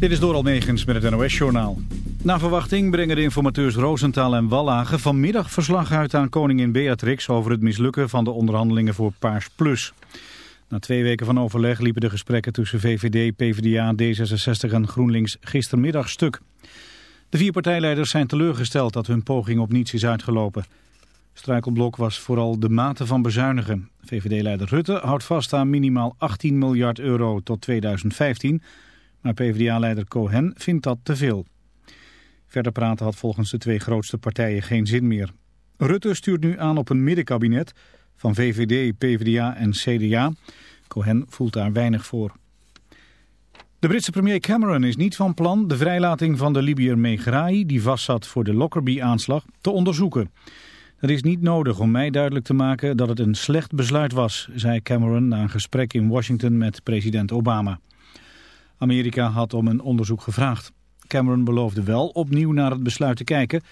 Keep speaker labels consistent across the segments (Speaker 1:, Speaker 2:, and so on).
Speaker 1: Dit is Doral Negens met het NOS-journaal. Na verwachting brengen de informateurs Roosentaal en Wallagen vanmiddag verslag uit aan koningin Beatrix over het mislukken van de onderhandelingen voor Paars Plus. Na twee weken van overleg liepen de gesprekken tussen VVD, PvdA, D66 en GroenLinks gistermiddag stuk. De vier partijleiders zijn teleurgesteld dat hun poging op niets is uitgelopen. Struikelblok was vooral de mate van bezuinigen. VVD-leider Rutte houdt vast aan minimaal 18 miljard euro tot 2015... Maar PvdA-leider Cohen vindt dat te veel. Verder praten had volgens de twee grootste partijen geen zin meer. Rutte stuurt nu aan op een middenkabinet van VVD, PvdA en CDA. Cohen voelt daar weinig voor. De Britse premier Cameron is niet van plan de vrijlating van de Libiër Megrahi, die vastzat voor de Lockerbie-aanslag, te onderzoeken. Het is niet nodig om mij duidelijk te maken dat het een slecht besluit was, zei Cameron na een gesprek in Washington met president Obama. Amerika had om een onderzoek gevraagd. Cameron beloofde wel opnieuw naar het besluit te kijken...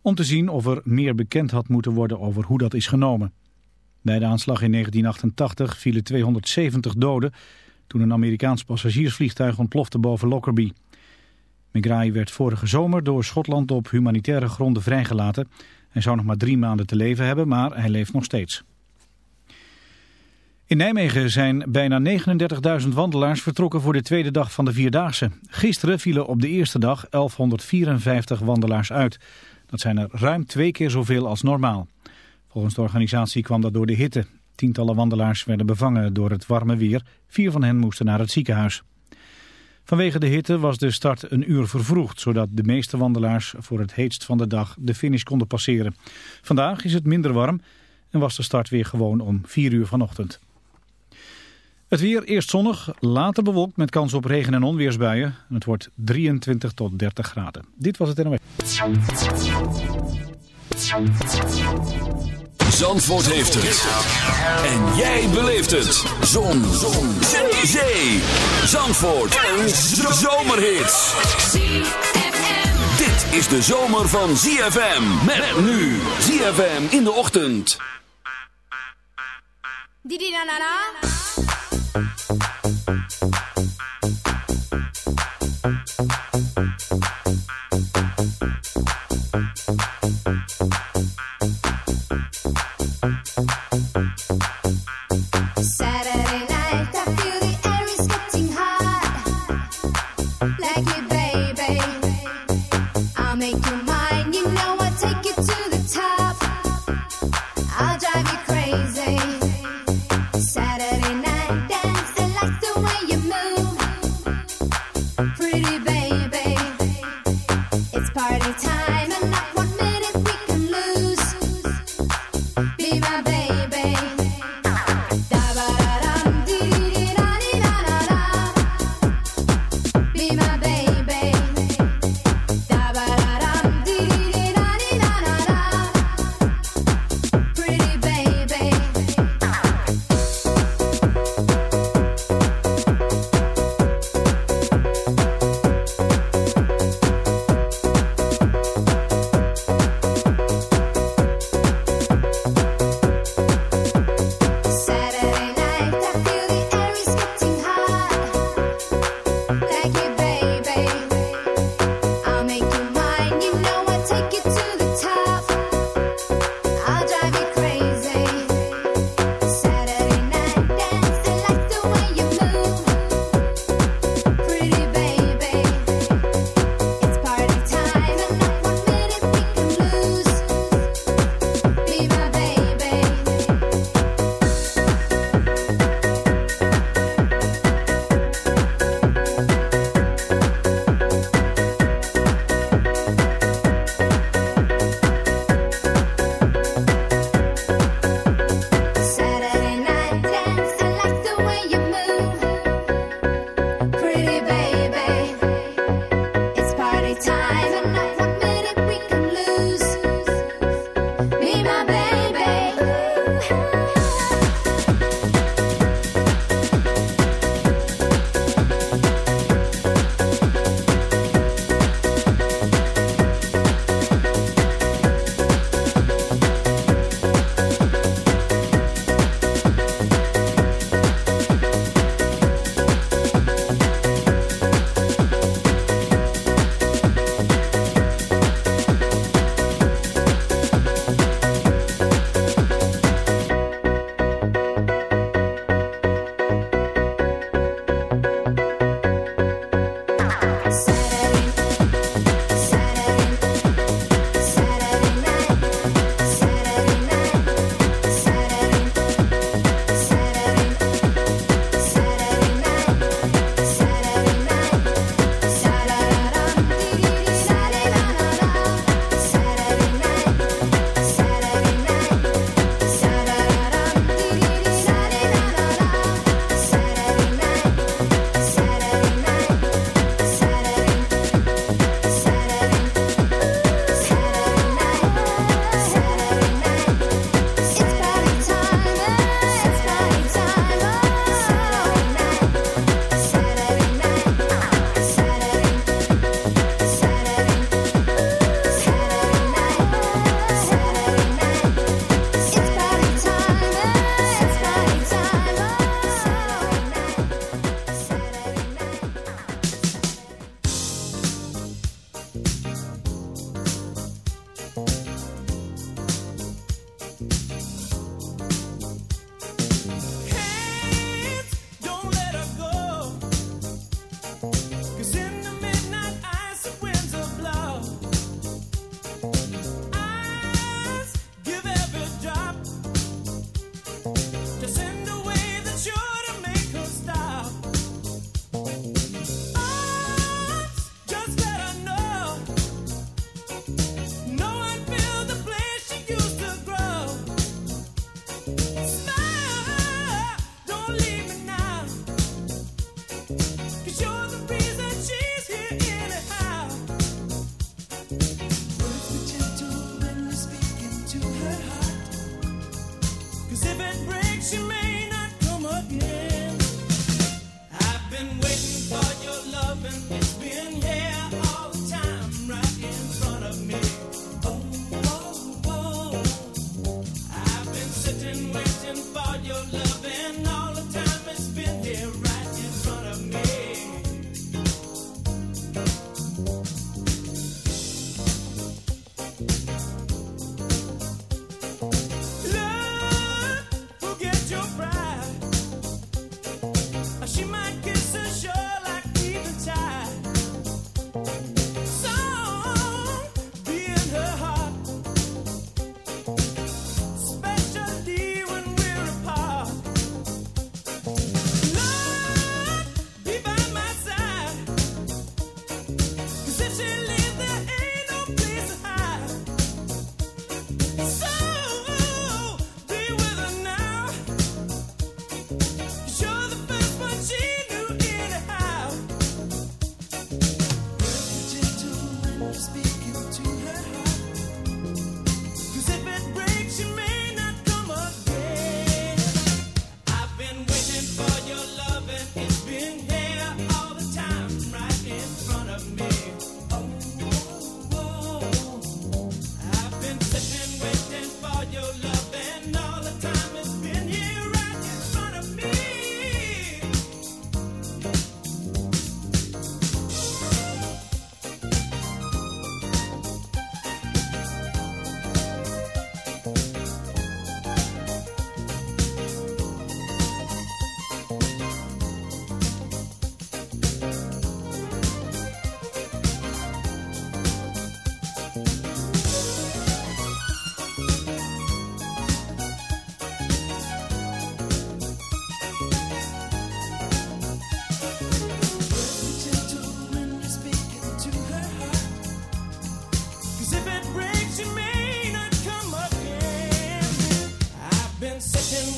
Speaker 1: om te zien of er meer bekend had moeten worden over hoe dat is genomen. Bij de aanslag in 1988 vielen 270 doden... toen een Amerikaans passagiersvliegtuig ontplofte boven Lockerbie. Megrahi werd vorige zomer door Schotland op humanitaire gronden vrijgelaten. Hij zou nog maar drie maanden te leven hebben, maar hij leeft nog steeds. In Nijmegen zijn bijna 39.000 wandelaars vertrokken voor de tweede dag van de Vierdaagse. Gisteren vielen op de eerste dag 1154 wandelaars uit. Dat zijn er ruim twee keer zoveel als normaal. Volgens de organisatie kwam dat door de hitte. Tientallen wandelaars werden bevangen door het warme weer. Vier van hen moesten naar het ziekenhuis. Vanwege de hitte was de start een uur vervroegd... zodat de meeste wandelaars voor het heetst van de dag de finish konden passeren. Vandaag is het minder warm en was de start weer gewoon om 4 uur vanochtend. Het weer eerst zonnig, later bewolkt met kans op regen- en onweersbuien. Het wordt 23 tot 30 graden. Dit was het NOS.
Speaker 2: Zandvoort heeft het. En jij beleeft het. Zon. Zon. Zee. Zandvoort. Een zomerhit. Dit is de zomer van ZFM. Met nu ZFM in de ochtend. Didi na na na.
Speaker 3: Thank you.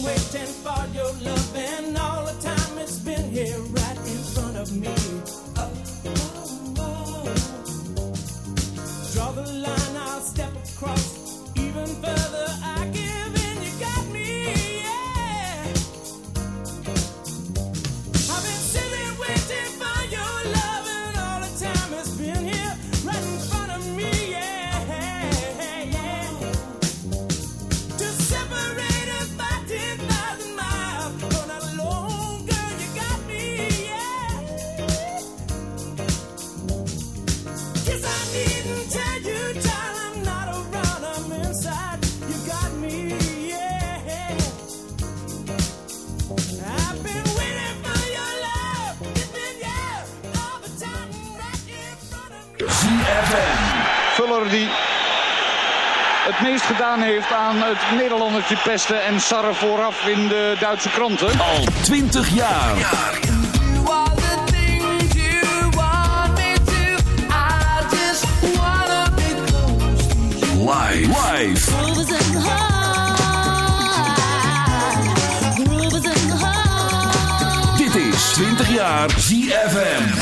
Speaker 3: waiting for your love, and all the time it's been here right in front of me. Gedaan heeft aan het Nederlandertje pesten en sarren vooraf in de Duitse kranten. Al 20 jaar. Live. Dit is 20 jaar ZFM.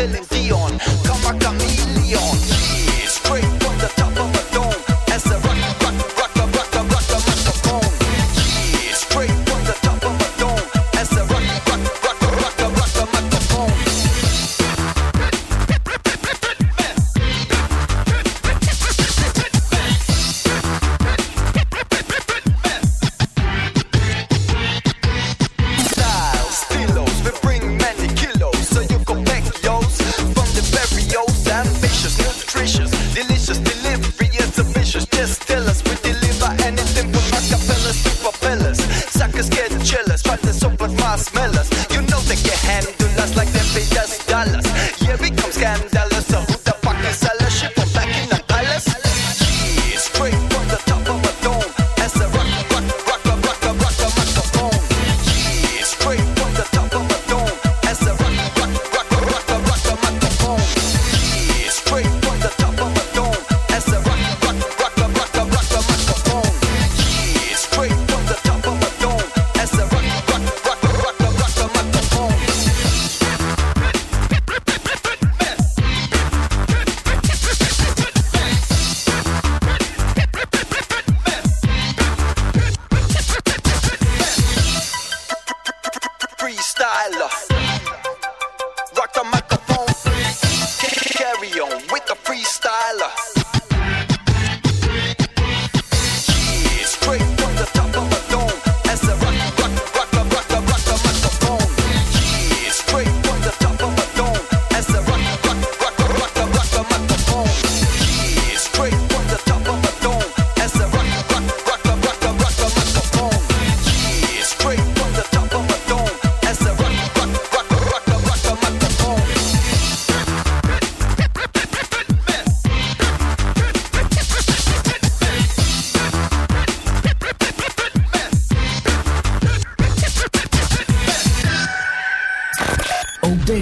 Speaker 4: chillin'.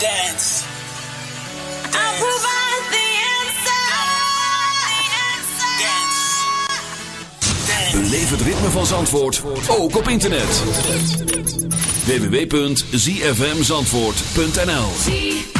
Speaker 5: dance. dance. I'll provide the.
Speaker 6: Dance.
Speaker 5: Dance.
Speaker 7: Beleef het ritme van Zandvoort ook op internet. www.zfmzandvoort.nl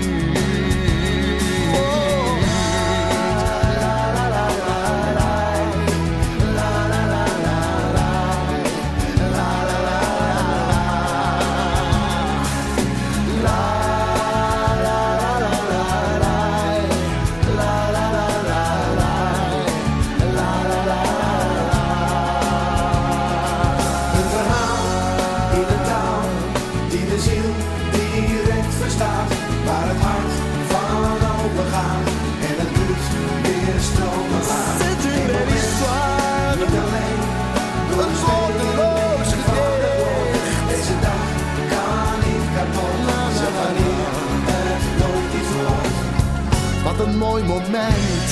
Speaker 8: mooi moment,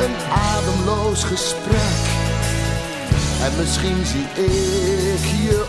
Speaker 8: een ademloos gesprek. En misschien zie ik je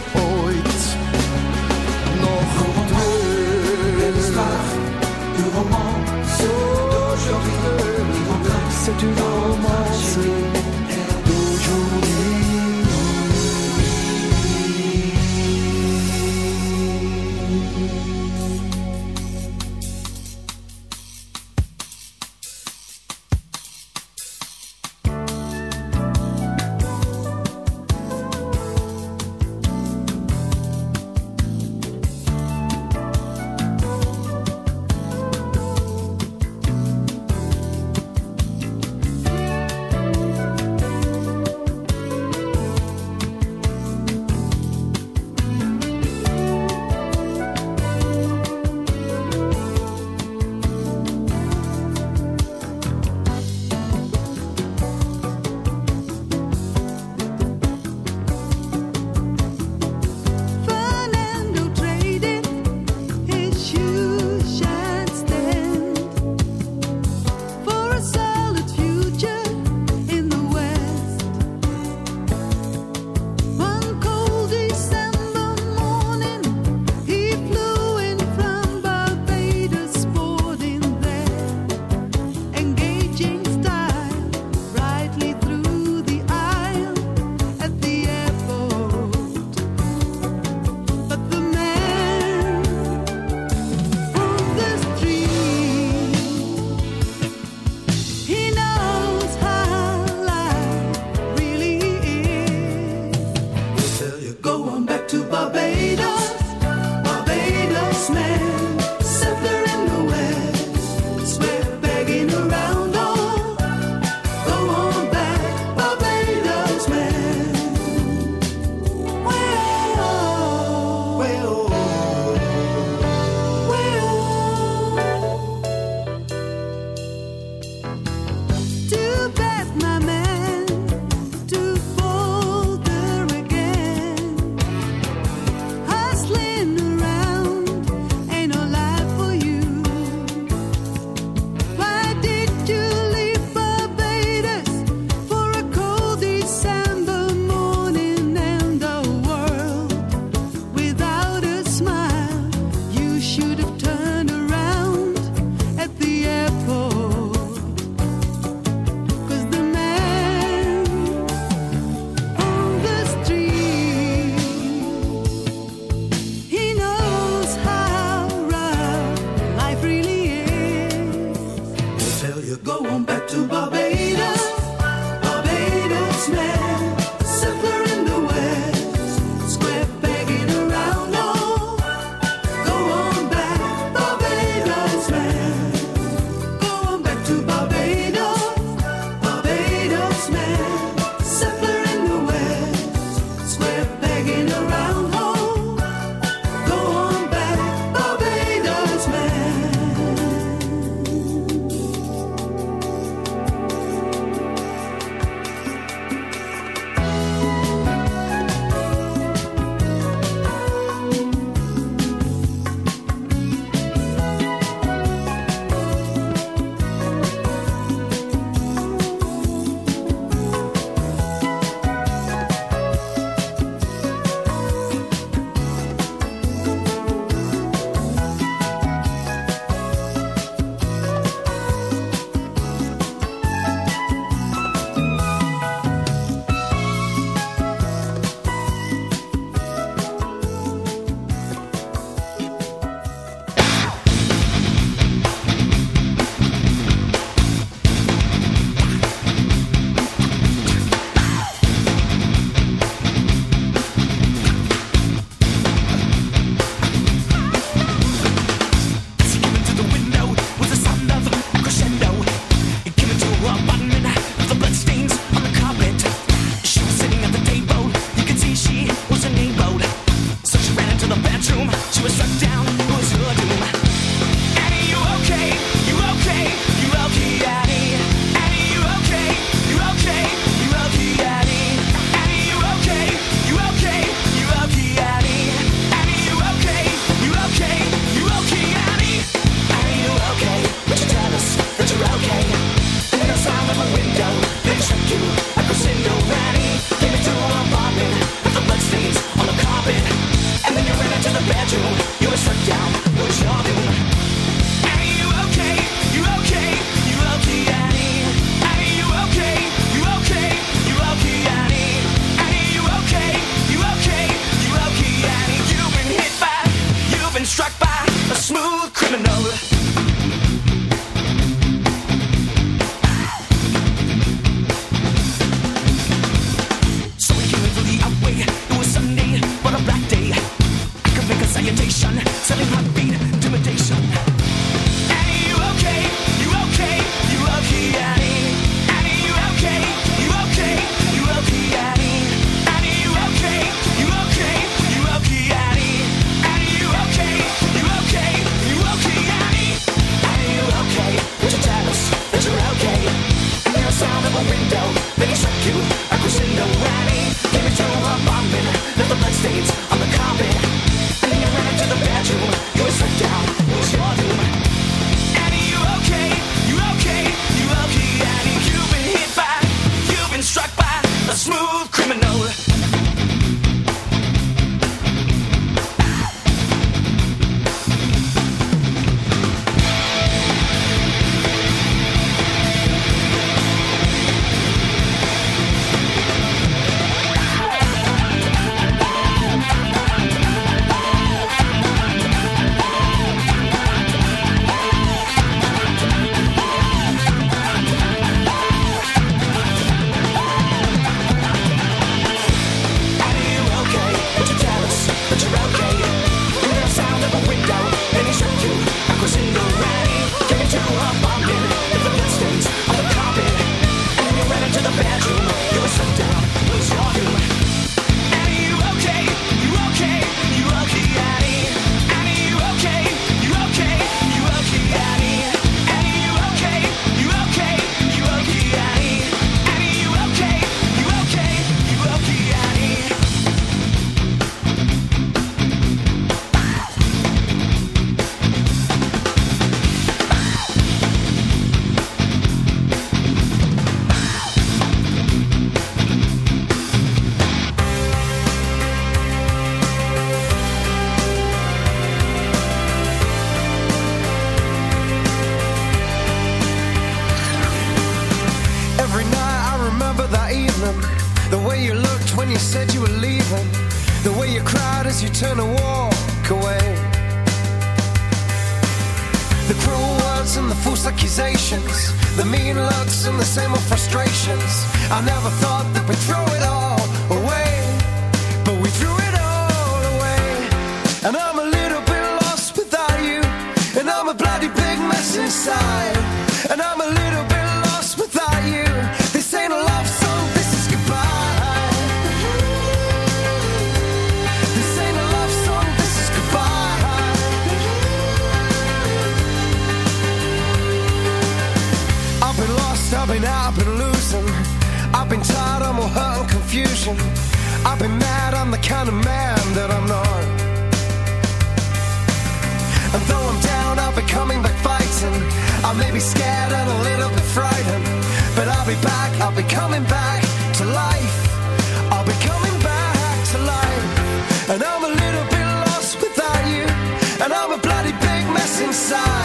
Speaker 9: inside.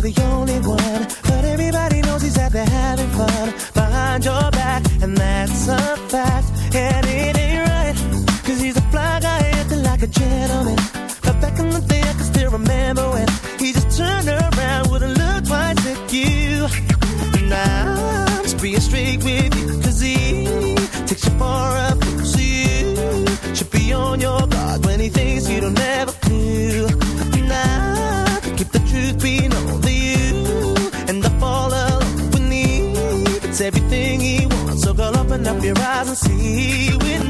Speaker 9: 的用力
Speaker 10: your
Speaker 11: eyes and see with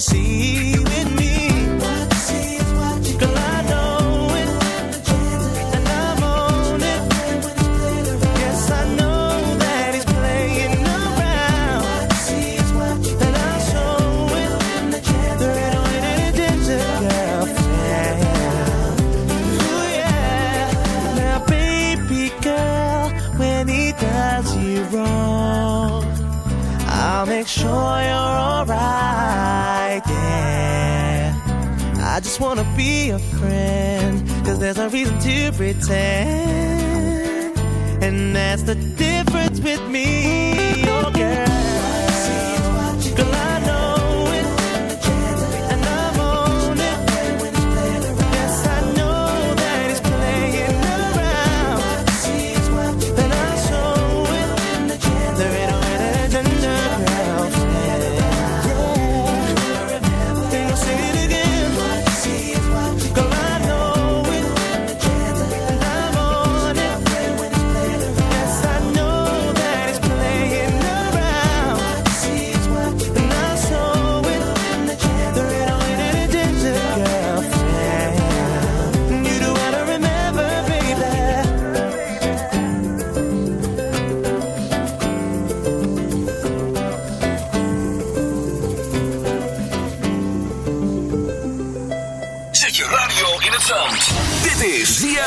Speaker 11: see with me. To pretend. And that's the difference with me,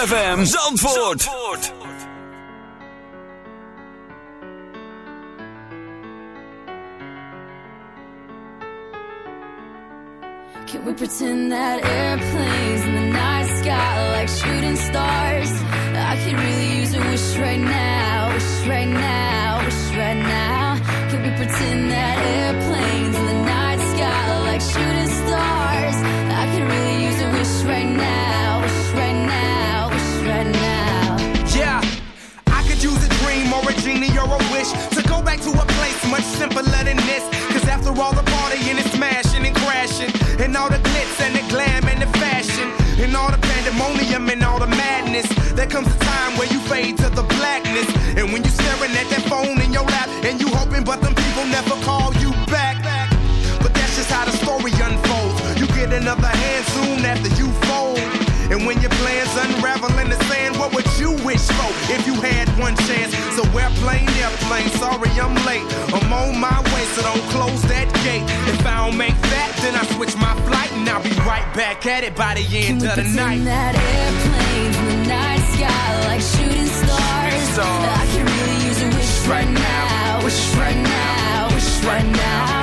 Speaker 12: ZFM Zandvoort.
Speaker 13: If you had one chance? So we're airplane, airplane, sorry I'm late. I'm on my way, so don't close that gate. If I don't make that, then I switch my flight and I'll be right back at it by the end
Speaker 14: we
Speaker 13: of the night.
Speaker 14: that airplanes in the night sky like shooting stars?
Speaker 13: stars.
Speaker 14: I could really use a wish right now, wish right now, wish right now. Can we